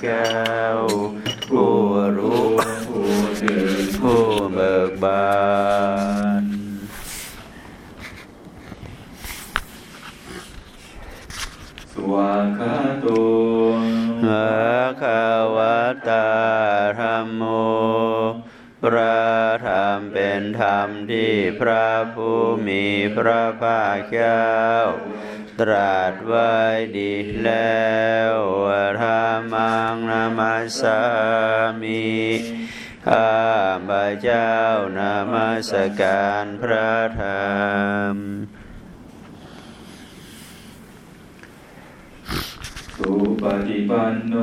แเป็นธรรมที่พระผู้มีพระภาคเจ้า ตรัสไว้ดีแล้วธรรมังนามัสามิข้าพระเจ้านามัสการพระธรรมสุปฏิปันโน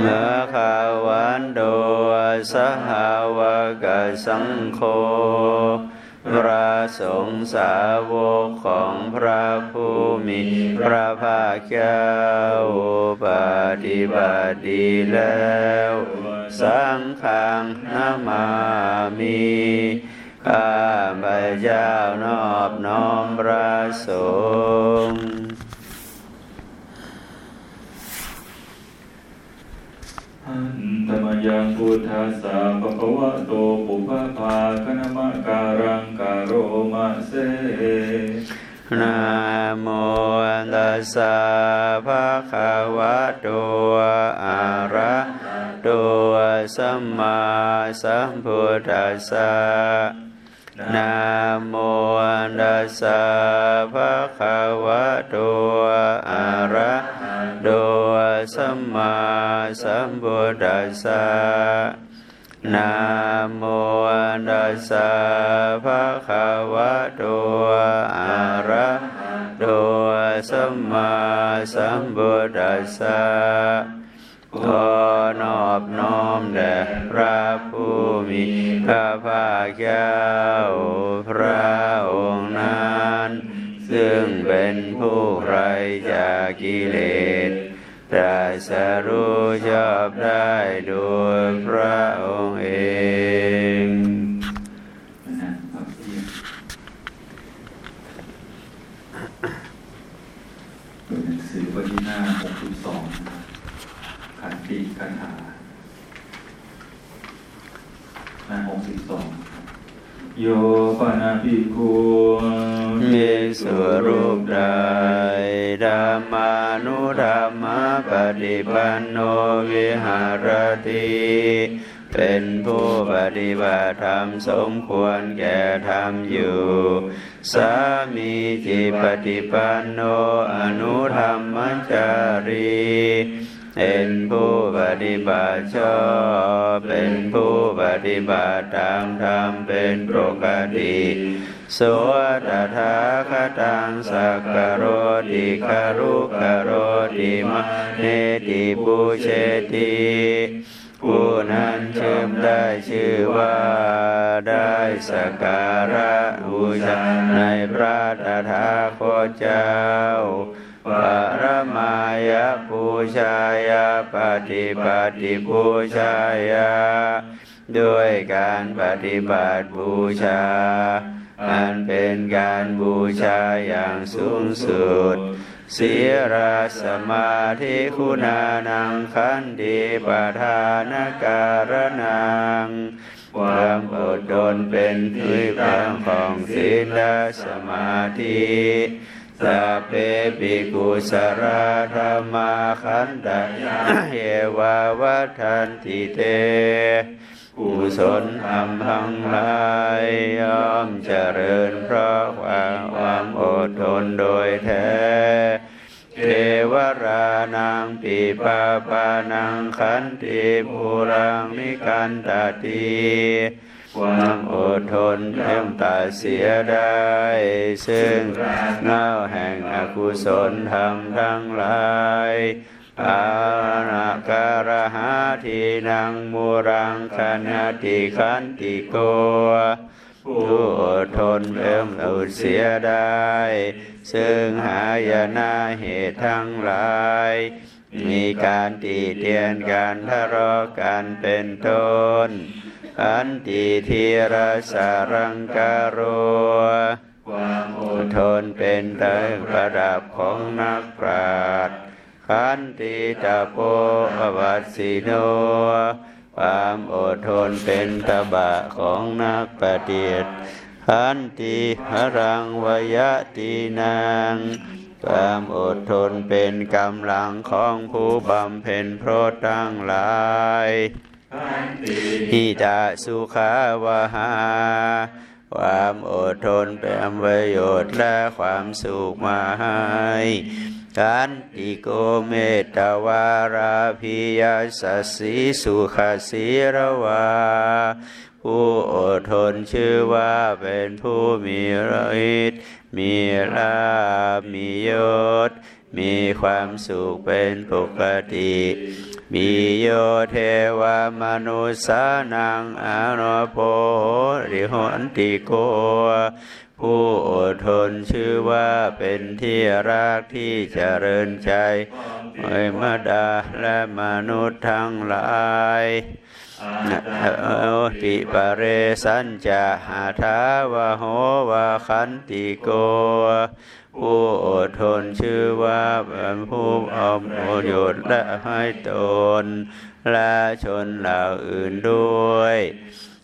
มะขวันโดสหาวกสังโฆพระสงฆ์สาวกของพระผู้มีพระภาคเจ้าปฏิบัติดีแล้ว สังฆังนามามิข้าพเจ้านอบน้อมพระสงฆ์ อันตม ยังพุทธัสสะปะคะวะโตปุพพะภาคณมะการังการโรมะเสนะโมตัสสะภะคะวะโตอะระโตสัมมาสัมพุทธัสสะนะโมตัสสะภะคะวะโตอะระโตสัมมา สัมพุทธัสสะนะโมตัสสะภะคะวะโตอะระโตสัมมาสัมพุทธัสสะขอนอบน้อมแด่พระผู้มีพระภาคเจ้าพระองค์นั้น ซึ่งเป็นผู้ไรจากกิเลส ตรัสรู้ชอบได้โดยพระองค์เองนะครับเยี่ยมเปิดหนังสือวันที่หน้า62นะครับขันติกันหาหน้า62โยปนาภิกขุมีสุรูปใดธรรมานุธรรมป ฏิปันโนวิหารติเป็นผู้ปฏิบัติธรรมสมควรแก่ธรรมอยู่ สามีจิปฏิปันโนอนุธรรมจารีเป็นผู้ปฏิบัติชอบเป็นผู้ปฏิบัติตามธรรมเป็นปกติ สวตถาคตังสักกโรติคารุกโรติมะเนติปุเชติผู้นั้นเชื่อมได้ชื่อว่าได้สกการะบูชาในพระตถาคตเจ้าปรมายะปูชายาปฏิปฏิปูชายาด้วยการปฏิบัติบูชา อันเป็นการบูชาอย่างสูงสุดศีราสมาธิคุณานังขันติปทานการนังความอดทนเป็นที่ตั้งของศีลสมาธิสัพเพปิกุสราธรรมาขันตยาเยวาวัฏันติเต กุศลธรรมทั้งหลายย่อมเจริญเพราะความความอดทนโดยแท้เทวรานังปีปาปานังขันติภูรังนิกันตติความอดทนเพิ่มตัดเสียได้ ซึ่งเงาแห่งอกุศลธรรมทั้งหลาย อานาการหาทีนังมูรังคณติขันติโกผู้อดทนเพิ่มอุเสียได้ ซึ่งหายนาเหตุทั้งหลาย มีการตีเตียนการทะเลาะกันเป็นต้น อันติทีรสารังการโรความอดทนเป็นเติมประดับของนักปราชญ์ ขันติตาโปอวัตสิโน ความอดทนเป็นตบะของนักปฏิบัติขันติหรังวยตินางความอดทนเป็นกำลังของผู้บำเพ็ญโพรตตั้งหลายอิตาสุขาวหา ความอดทนเป็นประโยชน์และความสุขมาให้ กันติโกเมตาวาราพิยาสสีสุขสีระวาผู้อดทนชื่อว่าเป็นผู้มีฤทธิ์มีลามียศ มีความสุขเป็นปกติ มีโยเทวมนุสานังอานโปริหนติโก ผู้อดทนชื่อว่าเป็นที่รักที่เจริญใจไอ้มดาและมนุษย์ทั้งหลายโอติปเรสัญจะหาทาวะโหวะขันติโก ผู้อดทนชื่อว่าเป็นผู้อมประโยชน์และให้ตน และชนเหล่าอื่นด้วย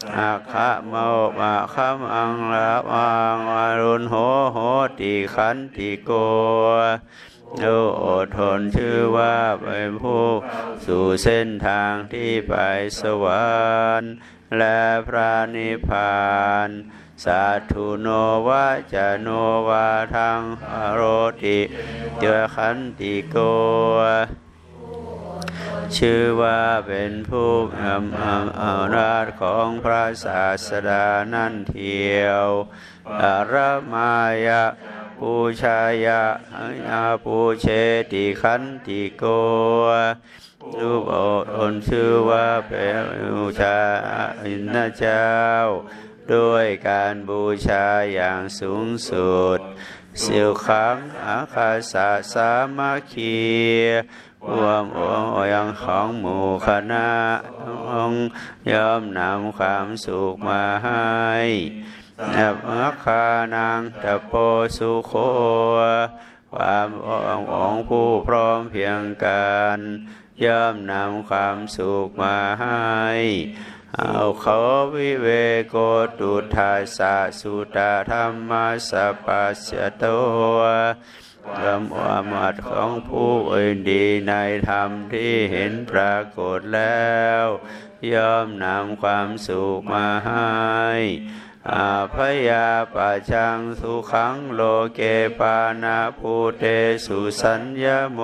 อาคะเมมาคัมอังลาวังวารุณโหโหติขันติโกโอ้อดทนชื่อว่าเป็นผู้สู่เส้นทางที่ไปสวรรค์และพระนิพพานสาธุโนวะจะโนวาทังอโรติเจขันติโก ชื่อว่าเป็นผู้นำอำนาจของพระศาสดานั่นเทียวอารมายะปูชายะอาปูเชติขันติโกรูปอดชื่อว่าเป็นบูชาอินทเจ้า ด้วยการบูชาอย่างสูงสุด สิวขังอาคาสาสามัคคีรวมองยังของหมู่คณะองยอมนำความสุขมาให้นับอัคานังตะโปสุโคความององผู้พร้อมเพียงกันย่อมนำความสุขมาให้ เอาขวิเวโกตุทาสะสุตาธรรมสปัสสโตกำวามัดของผู้อื่นดีในธรรมที่เห็นปรากฏแล้ว ย่อมนำความสุขมาให้ อาพยาปะชังสุขังโลเกปานาภูเตสุสัญญโม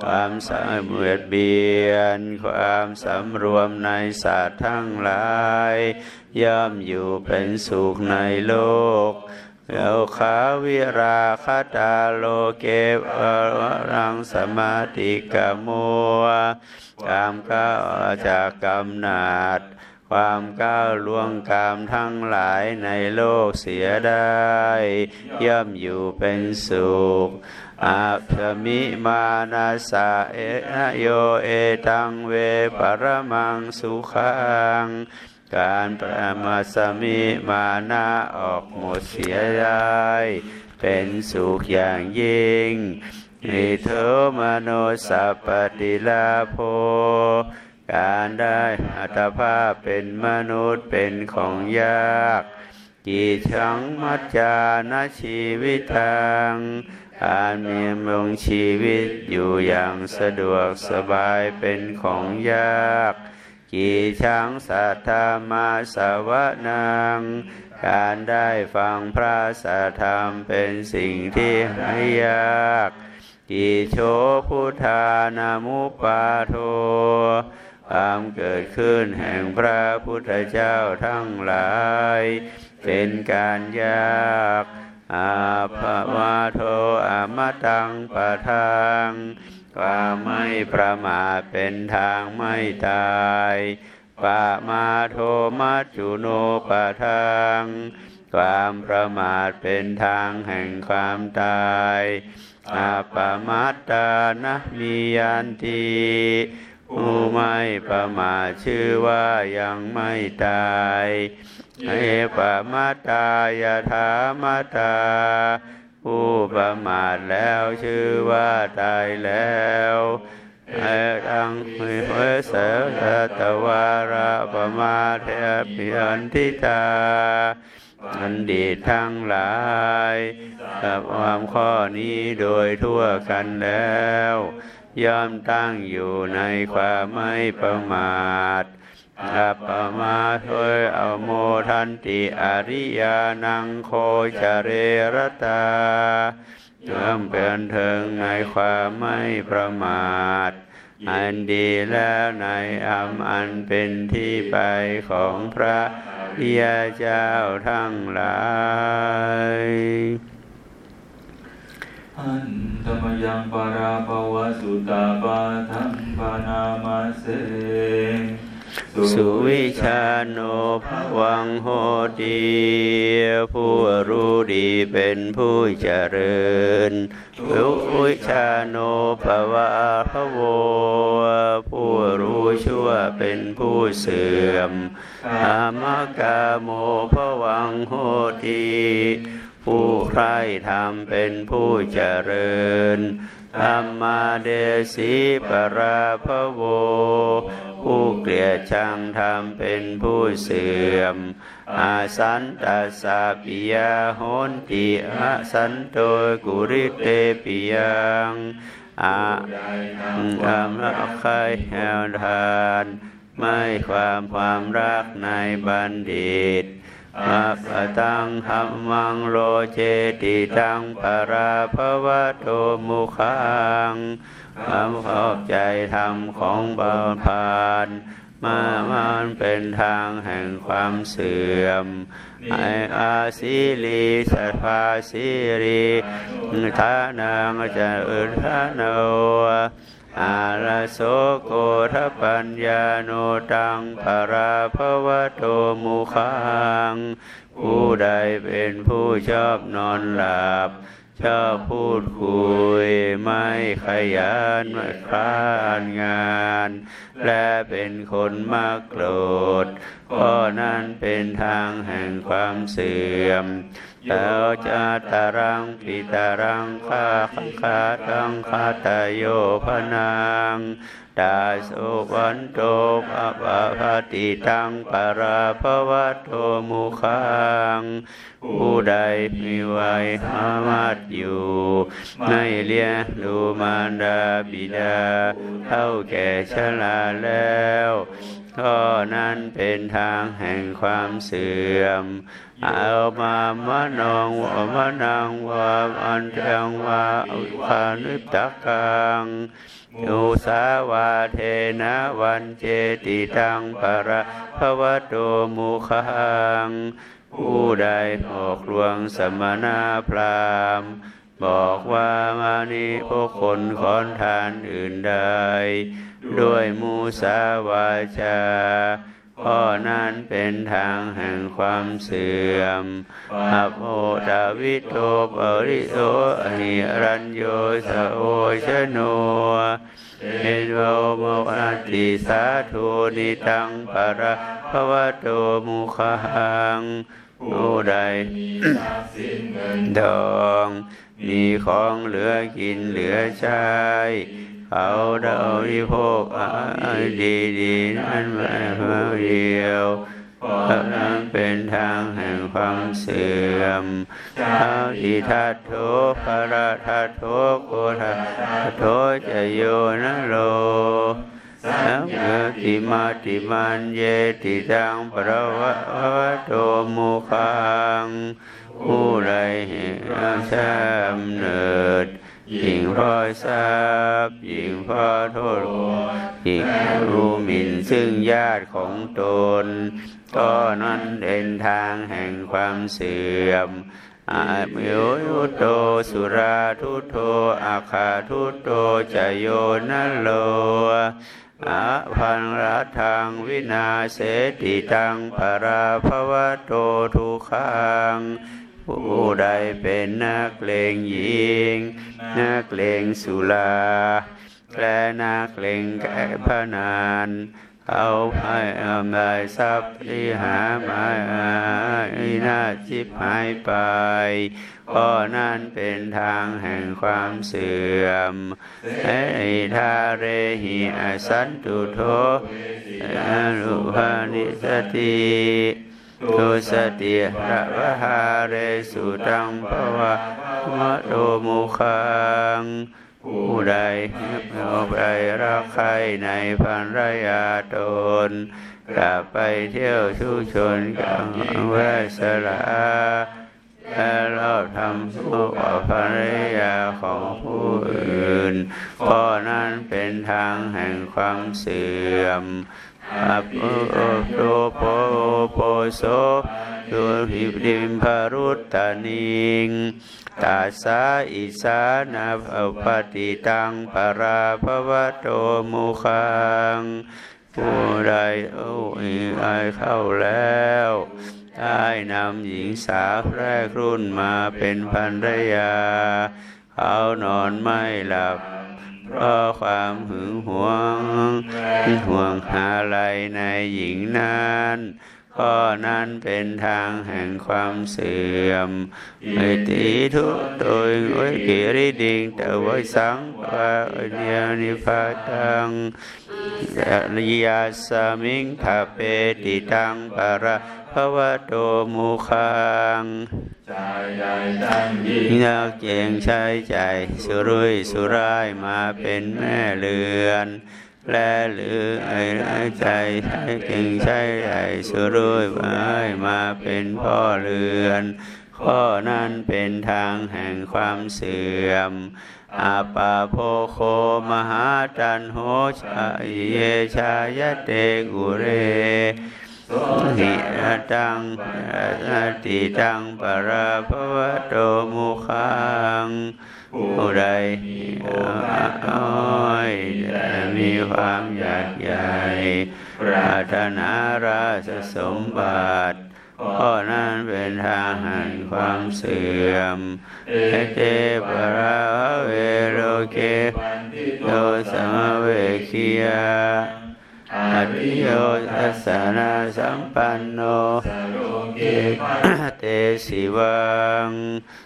ความสำเร็จเบียน ความสำรวมในศาสตร์ทั้งหลาย ย่อมอยู่เป็นสุขในโลกเอขาวิราคตาโลเกวรังสมาติกโมกามก้าจากกำนาด ความก้าวล่วงกามทั้งหลายในโลกเสียได้ ย่อมอยู่เป็นสุขอาภมิมานาสาเอโยเอตังเวปรมังสุขังการประมาสมิมานาออกหมดเสียได้ เป็นสุขอย่างยิ่งนิเทมโนสัพปติลาโภ การได้อัตภาพเป็นมนุษย์เป็นของยากกีชังมัจจานาชีวิตังการมีมงชีวิตอยู่อย่างสะดวกสบายเป็นของยากกีชังสัทธามาสวนัง การได้ฟังพระสัทธรรมเป็นสิ่งที่ไม่ยากกีโชพุทธานามุปาโท ความเกิดขึ้นแห่งพระพุทธเจ้าทั้งหลาย เป็นการยากอาภวาโทอมตังปะทางความไม่ประมาทเป็นทางไม่ตายปะมาโทมัจจุโนปะทางความประมาทเป็นทางแห่งความตายอาปมัตตานะมียันตี ผู้ไม่ประมาทชื่อว่ายังไม่ตายเอปมาตายาธามาตา ผู้ประมาทแล้วชื่อว่าตายแล้วไอ้ดังมิเวสตตวาระปมาเทปิอันทิตาอันดีทั้งหลายกับความข้อนี้โดยทั่วกันแล้ว ย่อมตั้งอยู่ในความไม่ประมาทอัปมาโทยอโมทันติอริยานังโคจเรรตาย่อมเป็นเทิงในความไม่ประมาท อันดีแล้วในอัมอันเป็นที่ไปของพระยาเจ้าทั้งหลาย อันธรรมยังปาราภวสุตาปาทังปานามาเสสุวิชาโนภวังโหดีผู้รู้ดีเป็นผู้เจริญสุวิชาโนภวะพะโว ผู้รู้ชั่วเป็นผู้เสื่อมอามกาโมภวังโหดี ผู้ใคร่ธรรมเป็นผู้เจริญธรรมาเดสีปราภะโว ผู้เกลียดชังธรรมเป็นผู้เสื่อม อาสันตัสสะปิยาโหนติอาสันโตกุริเตปิยังอาอัมรักใครแหวทาน ไม่ความความรักในบัณฑิต อัปตังหัมมังโลเจติตังปราภวะโตมุขังความขอบใจธรรมของบาพานมามันเป็นทางแห่งความเสื่อมไออาศิลีสัทธาสิริทานังจะอุทาโน อาลาโสโกทปัญญาโนตังปราภวโตมุขังผู้ใดเป็นผู้ชอบนอนหลับ ชอบพูดคุย ไม่ขยันไม่คลานงาน และเป็นคนมากโกรธก็นั้นเป็นทางแห่งความเสื่อมแล้วจะตารังปิตารังคาคังคาตังคาตายโยพนังดาสุวันโตปะปะพะติตังปาราภวะโตมุขังผู้ใดมีวัยสามารถอยู่ไม่เลี้ยงดูมารดาบิดาเท่าแก่ชราแล้วก็นั้นเป็นทางแห่งความเสื่อม เอามามานองวามานางวาอันจังวาอุปานิตกังอุสาวาเทนะวันเจติตังปะระภวะโตมุขังผู้ใดออกลวงสมณะพราหมณ์ บอกว่ามานิพวกคนขอนทานอื่นใด ด้วยมูสาวาจา ข้อนั้นเป็นทางแห่งความเสื่อมอโภดาวิโตปริโตหิรัญโยสโอชโนเอโวโมอันติสาธุนิตังปะระภวโตมุขังผู้ใดดอง มีของเหลือกินเหลือใช้ เขาเดาวิโภคอาดีดีนั้นม่เพียเดียวเพราะนั้นเป็นทางแห่งความเสื่อมท้าทิทัตโถภรทัตโถโกทัตโถจะโยนโลสัมเกติมาติมันเยติตังปะระวะโตมุขังผู้ใดเห็นชามเนิด ยิ่งเพราะทราบยิ่งเพราะโทษยิ่งรู้หมิ่นซึ่งญาติของตน ก็นั้นเป็นทางแห่งความเสื่อมอามิโยุโตสุราทุโตอาคาทุโตจโยนโลอาพันรัทังวินาเสติตังปาราภวะโตทุขัง ผู้ใดเป็นนักเลงหญิง นักเลงสุราและนักเลงแก่พนานเอาให้อำลายทรัพย์ที่หามาให้นาจิบหายไปก็นั่นเป็นทางแห่งความเสื่อมให้ทาเรหิอสันตุโทอนุภานิสติ ตุสติระวหาเรสุตังภวะมะโตมุขังผู้ใดเอาไปรักใครในพันรยาตนกลับไปเที่ยวชุชนกับแวสละและรอบทำทุกข์กับภรรยาของผู้อื่นก็นั้นเป็นทางแห่งความเสื่อม อัปโอโตโปโปโสตุหิริมพารุตตานิงตาสาอิสานาภปฏิตังปราภวโตมุขังผู้ใดโอ้ยอายเข้าแล้วได้นำหญิงสาวแรกรุ่นมาเป็นภรรยา เขานอนไม่หลับ เพราะความหึงหวงห่วงหาอะไรในหญิงนั้นข้อนั้นเป็นทางแห่งความเสื่อมไม่ตีทุกโดยไว้กิริดิงแต่ไว้สังปะเนียนิพาตังยาสมิงทาเปติตังปะระภวะโตมุขัง ชายใหญ่ตั้งยิ่งนักเจงใช้ใจสุรุ่ยสุร่ายมาเป็นแม่เรือน แลหรือไอ้ใจใช้เก่งใช้ใหญ่สุรุ่ยไปมาเป็นพ่อเรือนข้อนั้นเป็นทางแห่งความเสื่อมอาปาโพโคมหาจันโหชาเยชายเตกุเร หิตังอาติตังปะราภวโตมุขังผู้ใดอ้อยแต่มีความอยากใหญ่ปรารถนาราชสมบัติข้อนั้นเป็นทางแห่งความเสื่อมเอเตปะราเวโรเกโยสมเวคียา อริโยทัสสนาสัมปันโนสโรเกปันเตสิวัง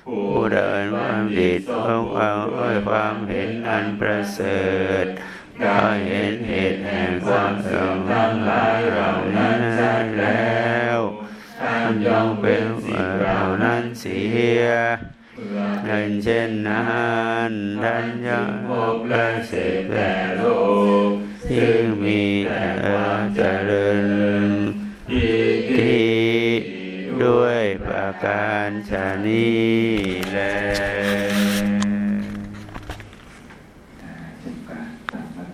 ผู้เดินความดีต้องความอ้อยความเห็นอันประเสริฐก็เห็นเหตุแห่งความเสื่อมทั้งหลายเหล่านั้นชัดแล้วท่านยองเป็นเหล่านั้นเสียเงินเช่นนั้นท่านยังพบและเสพแต่โลก ซึ่งมีแต่ความเจริญที่ด้วยประการชนีแล